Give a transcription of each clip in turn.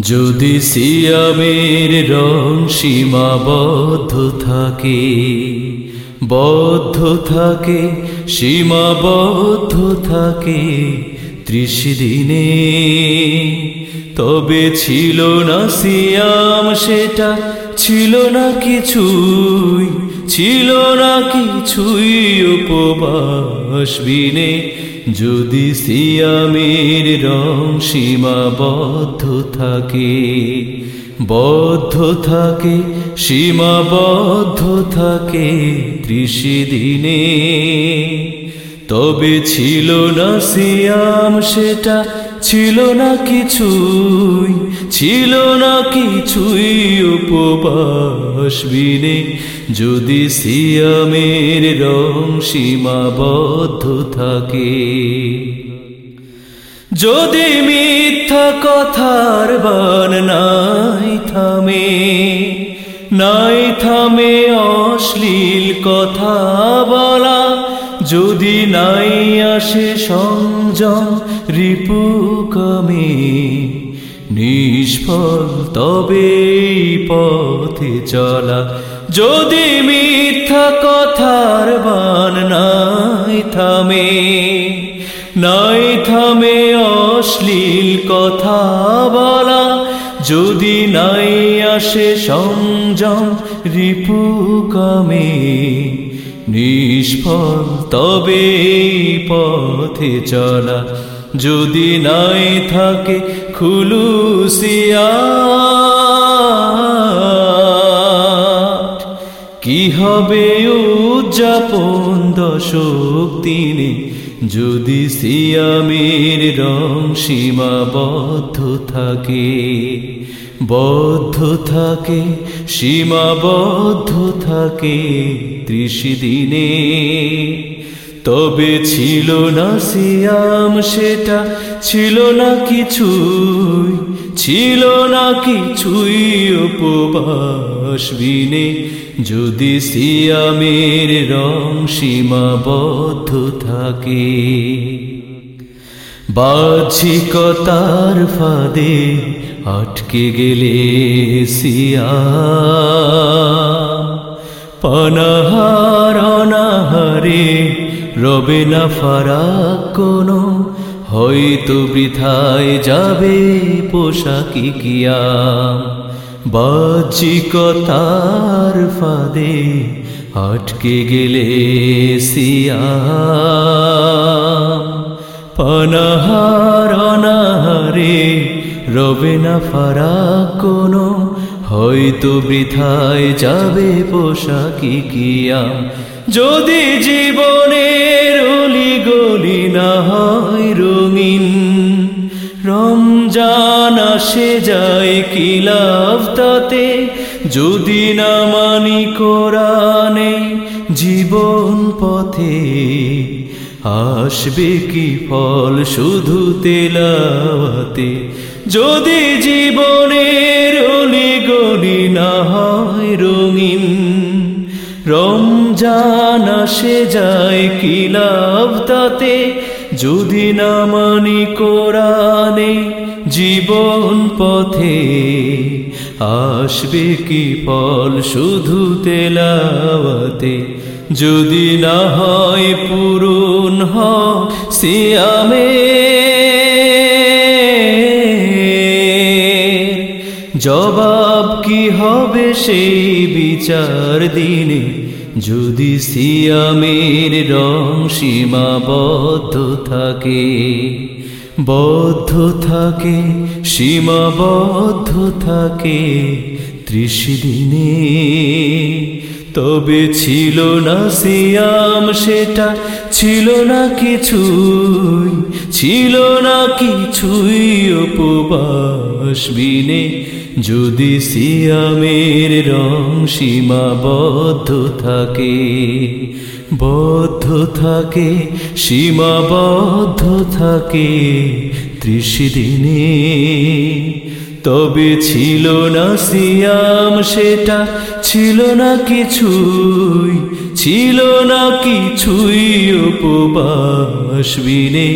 যদি সিয়ামের রং সীমাবদ্ধ থাকে, বদ্ধ থাকে, সীমাবদ্ধ থাকে ত্রিশ দিনে, তবে ছিল না সিয়াম সেটা, ছিল না কিছুই, ছিল না কিছুই উপবাস বিনে। যদি সিয়ামের রং সীমাবদ্ধ থাকে, বদ্ধ থাকে, সীমাবদ্ধ থাকে ত্রিশ দিনে, তবে ছিল না সিয়াম সেটা, ছিল না কিছুই, ছিল না কিছুই উপবাস। বিনে যদি সিয়ামের রং সীমাবদ্ধ থাকে, যদি মিথ্যা কথার বান নাই থামে নাই থামে অশ্লীল কথা বলা, যদি নাই আসে সংযম রিপু কমে নিষ্ফল তবে পথে চলা। যদি মিথ্যা কথার বান নাই থামে নাই থামে অশ্লীল কথা বলা। যদি নাই আসে সংযম রিপু কমে, নিষ্ফল তবে পথে চলা। যদি নাই থাকে খুলুসিয়া। কি হবে উদযাপন দশক দিনে? যদি সিয়ামের রং সীমাবদ্ধ থাকে, বদ্ধ থাকে, সীমাবদ্ধ থাকে ত্রিশ দিনে। তবে ছিল না সিয়াম সেটা, ছিল না কিছুই, ছিল না কিছুই উপবাস বিনে। যদি সিয়ামের রং সীমাবদ্ধ থাকে, বাহ্যিকতার ফাঁদে আটকে গেলে সিয়া পনাহার অনাহারে রবে না ফারাক কোনো, হয়তো বৃথায় যাবে পোশাকি কিয়া বাহ্যিকতার ফাঁদে আটকে গেলে সিয়া পনাহার অনাহারে রবে না ফারাক কোনো, হয়তো বৃথায় যাবে পোশাকি কিয়া যদি জীবনের অলি গলি না হয় রঙিন, রমজান আসে যায় কি লাভ তাতে? যদি না মানি কোরআনে জীবন পথে, আসবে কি ফল শুধু তেলাওয়াতে? যদি জীবনের অলি গলি না হয় রঙিন রমজান আসে যায় কি লাভ তাতে? যদি না মানি কোরআনে জীবন পথে, আসবে কি ফল শুধু তেলাওয়াতে? যদি না হয় পূরণ হ সিয়ামে জবাব কি হবে সেই বিচার দিনে? যদি সিয়ামের রং সীমাবদ্ধ থাকে, বদ্ধ থাকে, সীমাবদ্ধ থাকে, ত্রিশ দিনে। তবে ছিল না সিয়াম সেটা, ছিল না কিছুই, ছিল না কিছুই উপবাস। বিনে যদি সিয়ামের রং সীমাবদ্ধ থাকে, বদ্ধ থাকে, সীমাবদ্ধ থাকে ত্রিশ দিনে, তবে ছিল না সিয়াম সেটা, ছিল না কিছুই, ছিল না কিছুই উপবাস বিনে।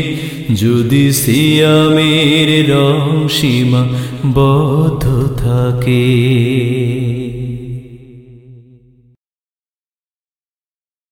যদি সিয়ামের রং সীমা বদ্ধ থাকে।